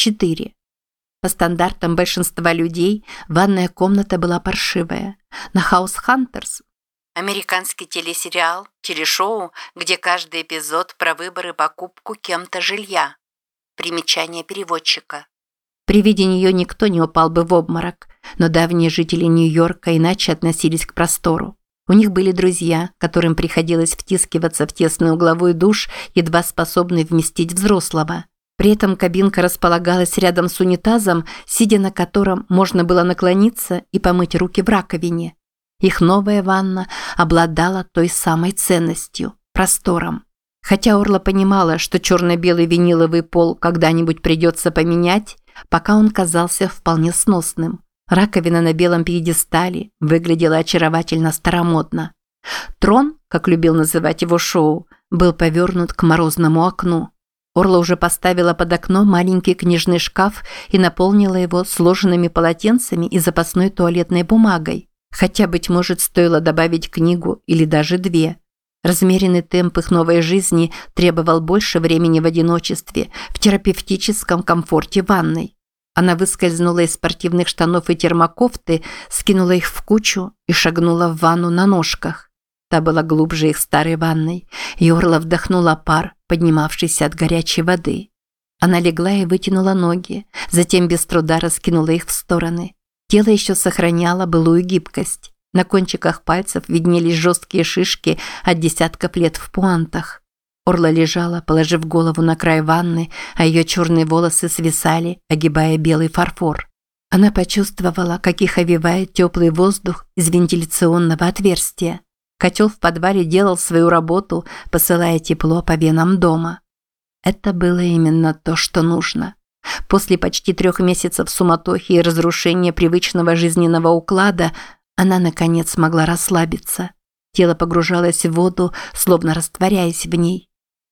4. По стандартам большинства людей, ванная комната была паршивая. На House Hunters Американский телесериал, телешоу, где каждый эпизод про выборы покупку кем-то жилья. Примечание переводчика. При виде нее никто не упал бы в обморок, но давние жители Нью-Йорка иначе относились к простору. У них были друзья, которым приходилось втискиваться в тесный угловой душ, едва способный вместить взрослого. При этом кабинка располагалась рядом с унитазом, сидя на котором можно было наклониться и помыть руки в раковине. Их новая ванна обладала той самой ценностью – простором. Хотя Орла понимала, что черно-белый виниловый пол когда-нибудь придется поменять, пока он казался вполне сносным. Раковина на белом пьедестале выглядела очаровательно старомодно. Трон, как любил называть его шоу, был повернут к морозному окну. Орла уже поставила под окно маленький книжный шкаф и наполнила его сложенными полотенцами и запасной туалетной бумагой. Хотя, быть может, стоило добавить книгу или даже две. Размеренный темп их новой жизни требовал больше времени в одиночестве, в терапевтическом комфорте ванной. Она выскользнула из спортивных штанов и термокофты, скинула их в кучу и шагнула в ванну на ножках. Та была глубже их старой ванной, и Орла вдохнула пар, поднимавшийся от горячей воды. Она легла и вытянула ноги, затем без труда раскинула их в стороны. Тело еще сохраняло былую гибкость. На кончиках пальцев виднелись жесткие шишки от десятков лет в пуантах. Орла лежала, положив голову на край ванны, а ее черные волосы свисали, огибая белый фарфор. Она почувствовала, как их овивает теплый воздух из вентиляционного отверстия. Котел в подвале делал свою работу, посылая тепло по венам дома. Это было именно то, что нужно. После почти трех месяцев суматохи и разрушения привычного жизненного уклада она, наконец, смогла расслабиться. Тело погружалось в воду, словно растворяясь в ней.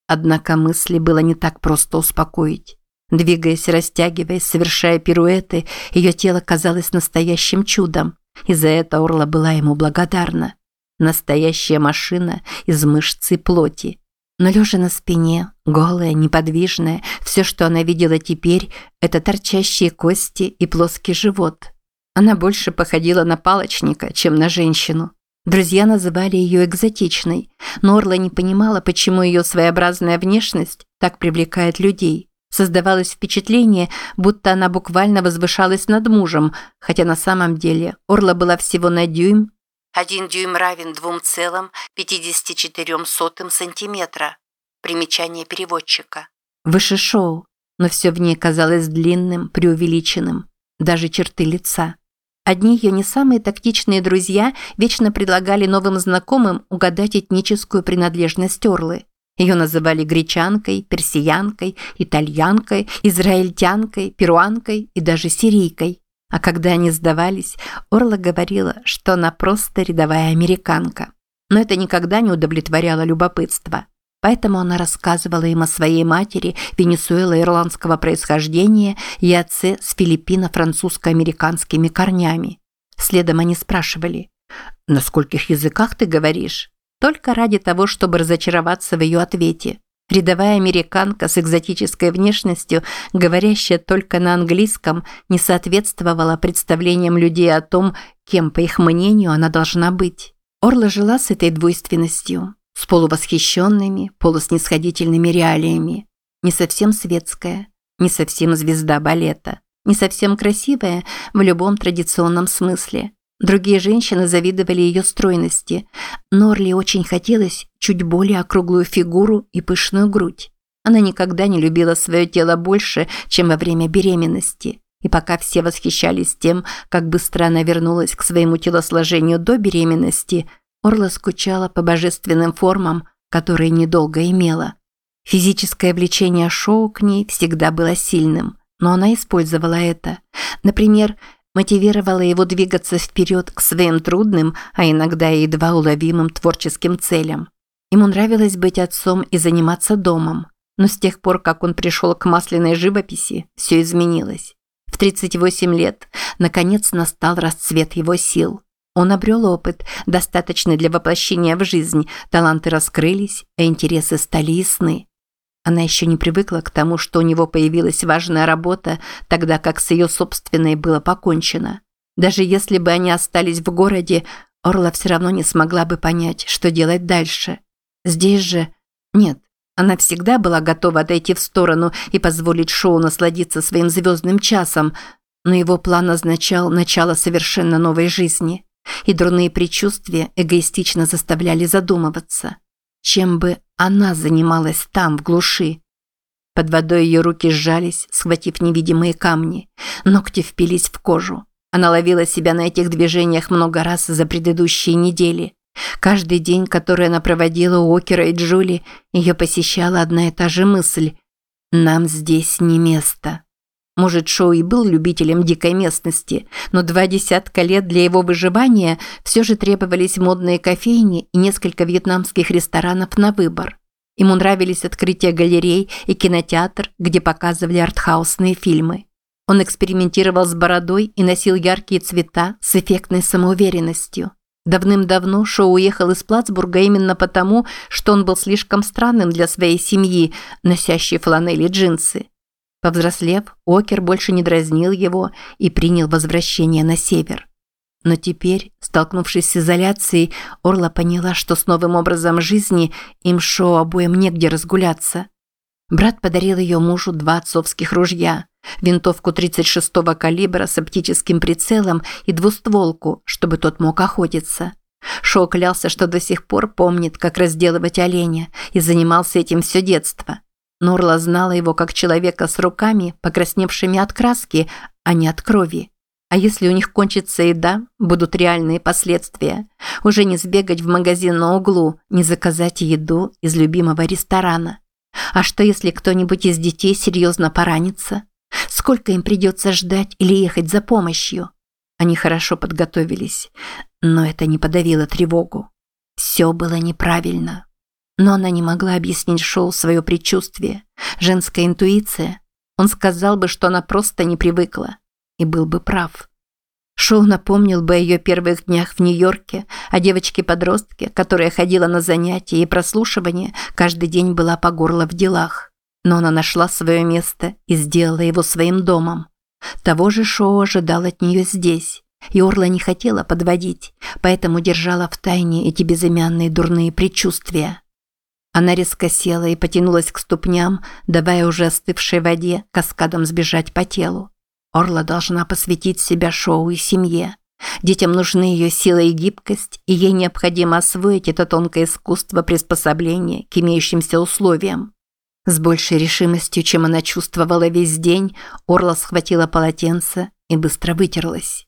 Однако мысли было не так просто успокоить. Двигаясь, растягиваясь, совершая пируэты, ее тело казалось настоящим чудом, и за это Орла была ему благодарна. Настоящая машина из мышц и плоти. Но лежа на спине, голая, неподвижная, все, что она видела теперь, это торчащие кости и плоский живот. Она больше походила на палочника, чем на женщину. Друзья называли ее экзотичной, но Орла не понимала, почему ее своеобразная внешность так привлекает людей. Создавалось впечатление, будто она буквально возвышалась над мужем, хотя на самом деле Орла была всего на дюйм один дюйм равен 2,54 сантиметра. Примечание переводчика. Выше шоу, но все в ней казалось длинным, преувеличенным. Даже черты лица. Одни ее не самые тактичные друзья вечно предлагали новым знакомым угадать этническую принадлежность Орлы. Ее называли гречанкой, персиянкой, итальянкой, израильтянкой, перуанкой и даже сирийкой. А когда они сдавались, Орла говорила, что она просто рядовая американка. Но это никогда не удовлетворяло любопытство. Поэтому она рассказывала им о своей матери венесуэло-ирландского происхождения и отце с филиппино-французско-американскими корнями. Следом они спрашивали, «На скольких языках ты говоришь?» Только ради того, чтобы разочароваться в ее ответе. Рядовая американка с экзотической внешностью, говорящая только на английском, не соответствовала представлениям людей о том, кем, по их мнению, она должна быть. Орла жила с этой двойственностью, с полувосхищенными, полуснисходительными реалиями. Не совсем светская, не совсем звезда балета, не совсем красивая в любом традиционном смысле – Другие женщины завидовали ее стройности. Норли очень хотелось чуть более округлую фигуру и пышную грудь. Она никогда не любила свое тело больше, чем во время беременности. И пока все восхищались тем, как быстро она вернулась к своему телосложению до беременности, Орла скучала по божественным формам, которые недолго имела. Физическое влечение шоу к ней всегда было сильным, но она использовала это. Например, мотивировала его двигаться вперед к своим трудным, а иногда и едва уловимым творческим целям. Ему нравилось быть отцом и заниматься домом. Но с тех пор, как он пришел к масляной живописи, все изменилось. В 38 лет, наконец, настал расцвет его сил. Он обрел опыт, достаточный для воплощения в жизнь, таланты раскрылись, а интересы стали ясны. Она еще не привыкла к тому, что у него появилась важная работа, тогда как с ее собственной было покончено. Даже если бы они остались в городе, Орла все равно не смогла бы понять, что делать дальше. Здесь же... Нет, она всегда была готова отойти в сторону и позволить Шоу насладиться своим звездным часом, но его план означал начало совершенно новой жизни, и дурные предчувствия эгоистично заставляли задумываться, чем бы она занималась там, в глуши. Под водой ее руки сжались, схватив невидимые камни, ногти впились в кожу. Она ловила себя на этих движениях много раз за предыдущие недели. Каждый день, который она проводила у Окера и Джули, ее посещала одна и та же мысль «Нам здесь не место». Может, Шоу и был любителем дикой местности, но два десятка лет для его выживания все же требовались модные кофейни и несколько вьетнамских ресторанов на выбор. Ему нравились открытия галерей и кинотеатр, где показывали артхаусные фильмы. Он экспериментировал с бородой и носил яркие цвета с эффектной самоуверенностью. Давным-давно Шоу уехал из Плацбурга именно потому, что он был слишком странным для своей семьи, носящей фланели джинсы. Повзрослев, Окер больше не дразнил его и принял возвращение на север. Но теперь, столкнувшись с изоляцией, Орла поняла, что с новым образом жизни им Шоу обоим негде разгуляться. Брат подарил ее мужу два отцовских ружья – винтовку 36-го калибра с оптическим прицелом и двустволку, чтобы тот мог охотиться. Шоу клялся, что до сих пор помнит, как разделывать оленя, и занимался этим все детство. Норла знала его как человека с руками, покрасневшими от краски, а не от крови. А если у них кончится еда, будут реальные последствия. Уже не сбегать в магазин на углу, не заказать еду из любимого ресторана. А что если кто-нибудь из детей серьезно поранится? Сколько им придется ждать или ехать за помощью? Они хорошо подготовились, но это не подавило тревогу. Все было неправильно. Но она не могла объяснить Шоу свое предчувствие. Женская интуиция. Он сказал бы, что она просто не привыкла. И был бы прав. Шоу напомнил бы о ее первых днях в Нью-Йорке, о девочке-подростке, которая ходила на занятия и прослушивания, каждый день была по горло в делах. Но она нашла свое место и сделала его своим домом. Того же Шоу ожидал от нее здесь. И Орла не хотела подводить, поэтому держала в тайне эти безымянные дурные предчувствия. Она резко села и потянулась к ступням, давая уже остывшей воде каскадом сбежать по телу. Орла должна посвятить себя шоу и семье. Детям нужны ее сила и гибкость, и ей необходимо освоить это тонкое искусство приспособления к имеющимся условиям. С большей решимостью, чем она чувствовала весь день, Орла схватила полотенце и быстро вытерлась.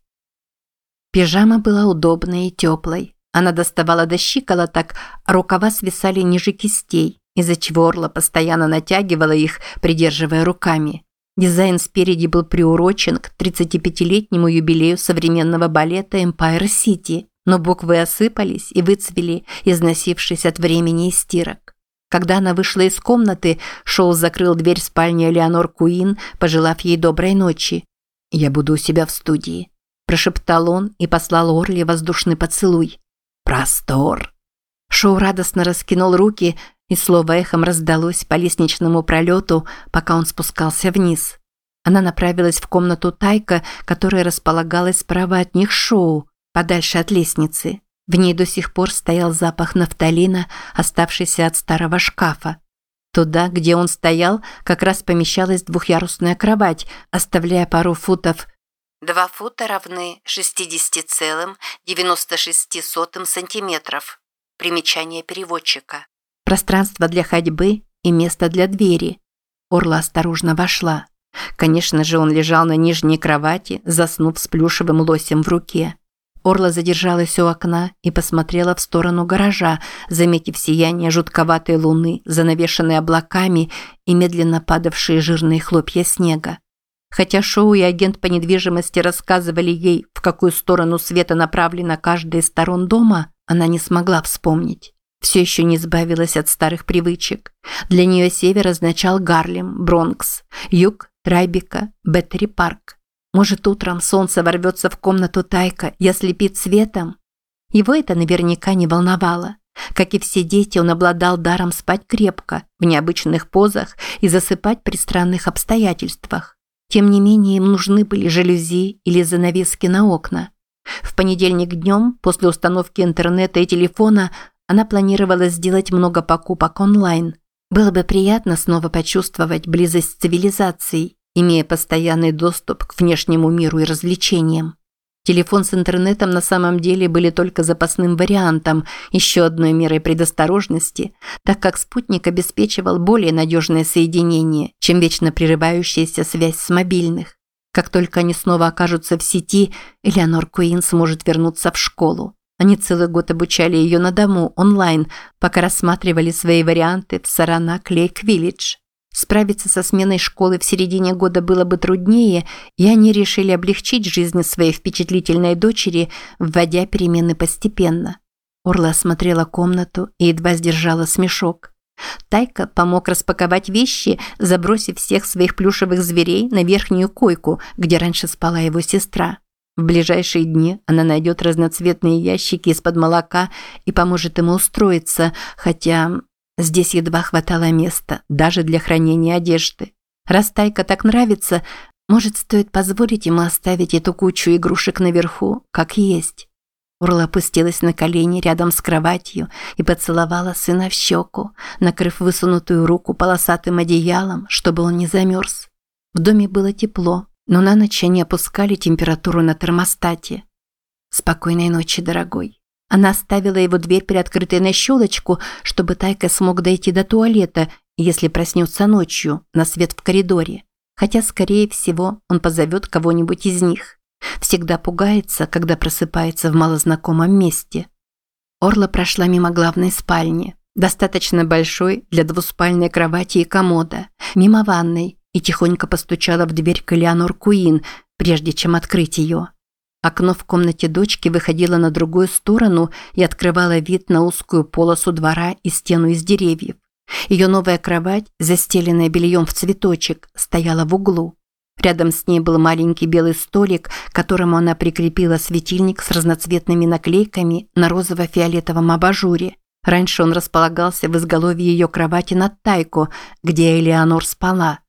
Пижама была удобной и теплой. Она доставала до щиколоток, а рукава свисали ниже кистей, из-за чего Орла постоянно натягивала их, придерживая руками. Дизайн спереди был приурочен к 35-летнему юбилею современного балета Empire City, но буквы осыпались и выцвели, износившись от времени и стирок. Когда она вышла из комнаты, Шоу закрыл дверь спальни Элеонор Куин, пожелав ей доброй ночи. «Я буду у себя в студии», – прошептал он и послал Орли воздушный поцелуй. «Простор!» Шоу радостно раскинул руки, и слово эхом раздалось по лестничному пролету, пока он спускался вниз. Она направилась в комнату Тайка, которая располагалась справа от них Шоу, подальше от лестницы. В ней до сих пор стоял запах нафталина, оставшийся от старого шкафа. Туда, где он стоял, как раз помещалась двухъярусная кровать, оставляя пару футов. Два фута равны 60,96 сантиметров. Примечание переводчика. Пространство для ходьбы и место для двери. Орла осторожно вошла. Конечно же, он лежал на нижней кровати, заснув с плюшевым лосем в руке. Орла задержалась у окна и посмотрела в сторону гаража, заметив сияние жутковатой луны, занавешенной облаками и медленно падавшие жирные хлопья снега. Хотя Шоу и агент по недвижимости рассказывали ей, в какую сторону света направлена каждая из сторон дома, она не смогла вспомнить. Все еще не избавилась от старых привычек. Для нее север означал Гарлем, Бронкс, юг – Трайбека, Беттери Парк. Может, утром солнце ворвется в комнату Тайка и ослепит светом? Его это наверняка не волновало. Как и все дети, он обладал даром спать крепко, в необычных позах и засыпать при странных обстоятельствах. Тем не менее, им нужны были жалюзи или занавески на окна. В понедельник днем, после установки интернета и телефона, она планировала сделать много покупок онлайн. Было бы приятно снова почувствовать близость цивилизации, имея постоянный доступ к внешнему миру и развлечениям. Телефон с интернетом на самом деле были только запасным вариантом, еще одной мерой предосторожности, так как спутник обеспечивал более надежное соединение, чем вечно прерывающаяся связь с мобильных. Как только они снова окажутся в сети, Элеонор Куин сможет вернуться в школу. Они целый год обучали ее на дому, онлайн, пока рассматривали свои варианты в Саранак Лейк Виллидж. Справиться со сменой школы в середине года было бы труднее, и они решили облегчить жизнь своей впечатлительной дочери, вводя перемены постепенно. Орла осмотрела комнату и едва сдержала смешок. Тайка помог распаковать вещи, забросив всех своих плюшевых зверей на верхнюю койку, где раньше спала его сестра. В ближайшие дни она найдет разноцветные ящики из-под молока и поможет ему устроиться, хотя Здесь едва хватало места, даже для хранения одежды. Раз Тайка так нравится, может, стоит позволить ему оставить эту кучу игрушек наверху, как есть. Урла опустилась на колени рядом с кроватью и поцеловала сына в щеку, накрыв высунутую руку полосатым одеялом, чтобы он не замерз. В доме было тепло, но на ночь они опускали температуру на термостате. «Спокойной ночи, дорогой». Она оставила его дверь приоткрытой на щелочку, чтобы Тайка смог дойти до туалета, если проснется ночью, на свет в коридоре. Хотя, скорее всего, он позовет кого-нибудь из них. Всегда пугается, когда просыпается в малознакомом месте. Орла прошла мимо главной спальни, достаточно большой для двуспальной кровати и комода, мимо ванной и тихонько постучала в дверь к Элеонор Куин, прежде чем открыть ее. Окно в комнате дочки выходило на другую сторону и открывало вид на узкую полосу двора и стену из деревьев. Ее новая кровать, застеленная бельем в цветочек, стояла в углу. Рядом с ней был маленький белый столик, к которому она прикрепила светильник с разноцветными наклейками на розово-фиолетовом абажуре. Раньше он располагался в изголовье ее кровати над Тайко, где Элеонор спала.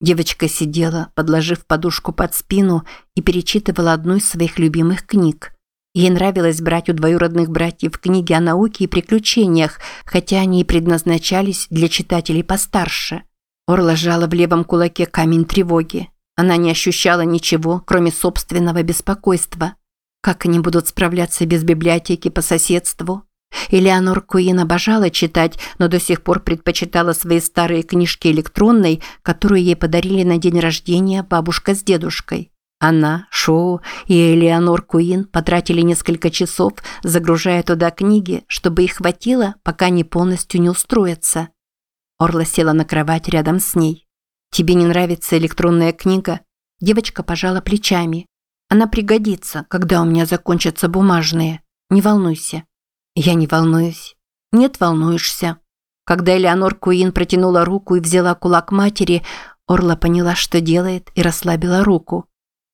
Девочка сидела, подложив подушку под спину и перечитывала одну из своих любимых книг. Ей нравилось брать у двоюродных братьев книги о науке и приключениях, хотя они и предназначались для читателей постарше. Орла сжала в левом кулаке камень тревоги. Она не ощущала ничего, кроме собственного беспокойства. Как они будут справляться без библиотеки по соседству? Элеонор Куин обожала читать, но до сих пор предпочитала свои старые книжки электронной, которую ей подарили на день рождения бабушка с дедушкой. Она, Шоу и Элеонор Куин потратили несколько часов, загружая туда книги, чтобы их хватило, пока они полностью не устроятся. Орла села на кровать рядом с ней. «Тебе не нравится электронная книга?» Девочка пожала плечами. «Она пригодится, когда у меня закончатся бумажные. Не волнуйся, я не волнуюсь. Нет, волнуешься. Когда Элеонор Куин протянула руку и взяла кулак матери, Орла поняла, что делает, и расслабила руку.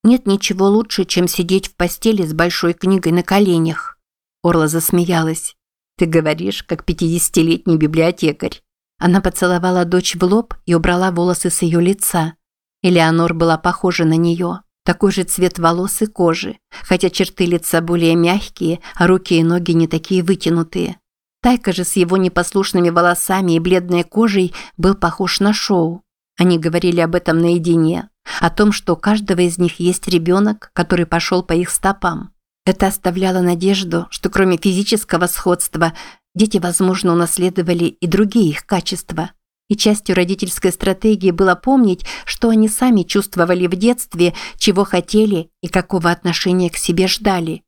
Нет ничего лучше, чем сидеть в постели с большой книгой на коленях. Орла засмеялась. Ты говоришь, как пятидесятилетний библиотекарь. Она поцеловала дочь в лоб и убрала волосы с ее лица. Элеонор была похожа на нее. Такой же цвет волос и кожи, хотя черты лица более мягкие, а руки и ноги не такие вытянутые. Тайка же с его непослушными волосами и бледной кожей был похож на шоу. Они говорили об этом наедине, о том, что у каждого из них есть ребенок, который пошел по их стопам. Это оставляло надежду, что кроме физического сходства, дети, возможно, унаследовали и другие их качества – и частью родительской стратегии было помнить, что они сами чувствовали в детстве, чего хотели и какого отношения к себе ждали.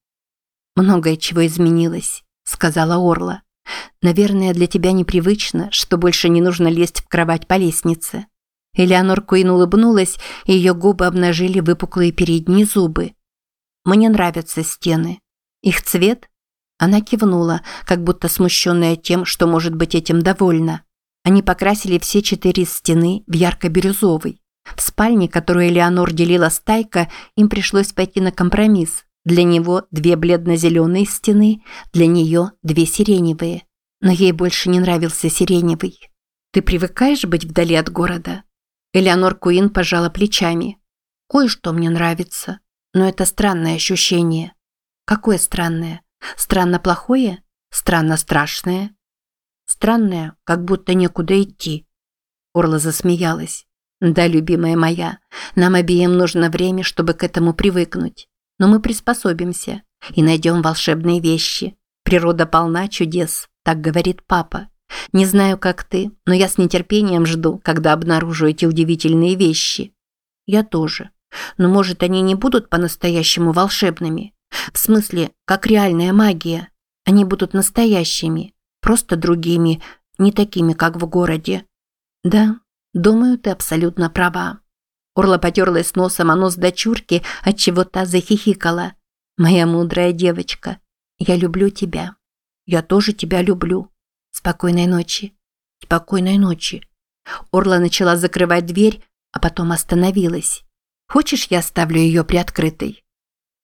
«Многое чего изменилось», – сказала Орла. «Наверное, для тебя непривычно, что больше не нужно лезть в кровать по лестнице». Элеонор Куин улыбнулась, и ее губы обнажили выпуклые передние зубы. «Мне нравятся стены. Их цвет?» Она кивнула, как будто смущенная тем, что может быть этим довольна. Они покрасили все четыре стены в ярко-бирюзовый. В спальне, которую Элеонор делила с Тайко, им пришлось пойти на компромисс. Для него две бледно-зеленые стены, для нее две сиреневые. но ей больше не нравился сиреневый. Ты привыкаешь быть вдали от города? Элеонор Куин пожала плечами. Кое-что мне нравится, но это странное ощущение. Какое странное? Странно плохое? Странно страшное? Странное, как будто некуда идти. Орла засмеялась. Да, любимая моя, нам обеим нужно время, чтобы к этому привыкнуть. Но мы приспособимся и найдем волшебные вещи. Природа полна чудес, так говорит папа. Не знаю, как ты, но я с нетерпением жду, когда обнаружу эти удивительные вещи. Я тоже. Но, может, они не будут по-настоящему волшебными? В смысле, как реальная магия. Они будут настоящими, просто другими, не такими, как в городе. Да, думаю, ты абсолютно права. Орла потерлась носом о нос дочурки, отчего та захихикала. «Моя мудрая девочка, я люблю тебя. Я тоже тебя люблю. Спокойной ночи. Спокойной ночи». Орла начала закрывать дверь, а потом остановилась. «Хочешь, я оставлю ее приоткрытой?»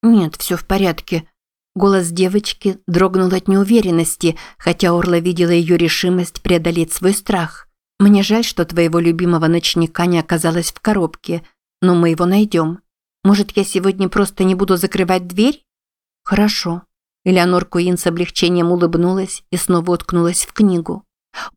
«Нет, все в порядке». Голос девочки дрогнул от неуверенности, хотя Орла видела ее решимость преодолеть свой страх. «Мне жаль, что твоего любимого ночника не оказалось в коробке, но мы его найдем. Может, я сегодня просто не буду закрывать дверь?» «Хорошо». Элеонор Куин с облегчением улыбнулась и снова уткнулась в книгу.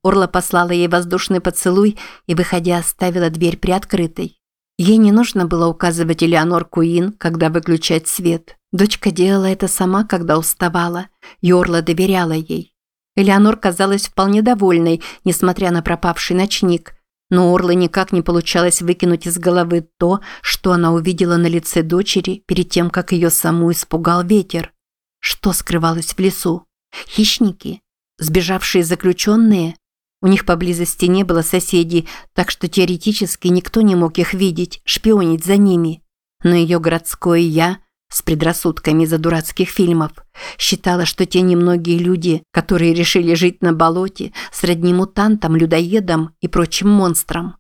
Орла послала ей воздушный поцелуй и, выходя, оставила дверь приоткрытой. Ей не нужно было указывать Элеонор Куин, когда выключать свет. Дочка делала это сама, когда уставала. Йорла доверяла ей. Элеонор казалась вполне довольной, несмотря на пропавший ночник. Но Орлы никак не получалось выкинуть из головы то, что она увидела на лице дочери перед тем, как ее саму испугал ветер. Что скрывалось в лесу? Хищники? Сбежавшие заключенные? У них поблизости не было соседей, так что теоретически никто не мог их видеть, шпионить за ними. Но ее городское «я» с предрассудками из-за дурацких фильмов считала, что те немногие люди, которые решили жить на болоте, сродни мутантам, людоедам и прочим монстрам.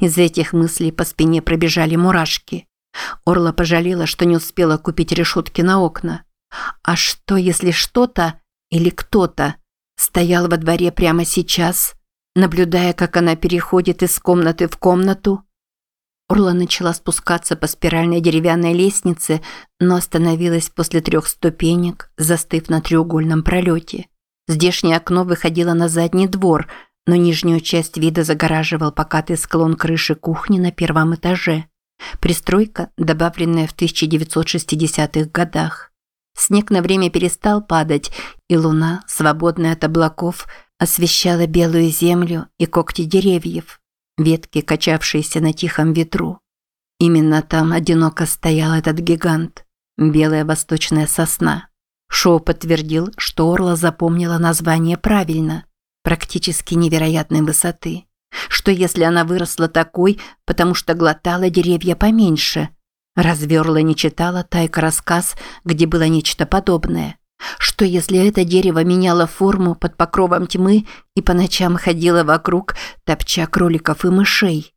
Из этих мыслей по спине пробежали мурашки. Орла пожалела, что не успела купить решетки на окна. А что, если что-то или кто-то стоял во дворе прямо сейчас Наблюдая, как она переходит из комнаты в комнату, Орла начала спускаться по спиральной деревянной лестнице, но остановилась после трех ступенек, застыв на треугольном пролете. Здешнее окно выходило на задний двор, но нижнюю часть вида загораживал покатый склон крыши кухни на первом этаже. Пристройка, добавленная в 1960-х годах. Снег на время перестал падать, и луна, свободная от облаков, освещала белую землю и когти деревьев, ветки, качавшиеся на тихом ветру. Именно там одиноко стоял этот гигант, белая восточная сосна. Шоу подтвердил, что Орла запомнила название правильно, практически невероятной высоты. Что если она выросла такой, потому что глотала деревья поменьше? Разве Орла не читала Тайка рассказ, где было нечто подобное? Что если это дерево меняло форму под покровом тьмы и по ночам ходило вокруг, топча кроликов и мышей?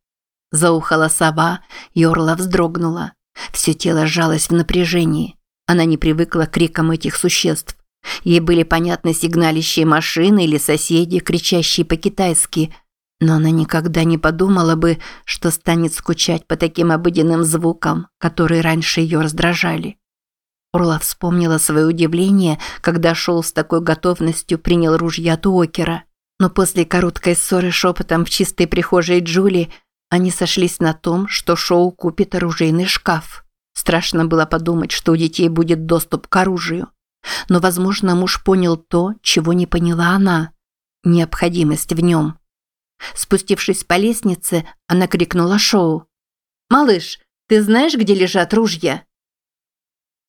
Заухала сова, и Орла вздрогнула. Все тело сжалось в напряжении. Она не привыкла к крикам этих существ. Ей были понятны сигналищие машины или соседи, кричащие по-китайски, но она никогда не подумала бы, что станет скучать по таким обыденным звукам, которые раньше ее раздражали. Орла вспомнила свое удивление, когда Шоу с такой готовностью принял ружья Туокера. Но после короткой ссоры шепотом в чистой прихожей Джули они сошлись на том, что Шоу купит оружейный шкаф. Страшно было подумать, что у детей будет доступ к оружию. Но, возможно, муж понял то, чего не поняла она – необходимость в нем. Спустившись по лестнице, она крикнула Шоу. «Малыш, ты знаешь, где лежат ружья?»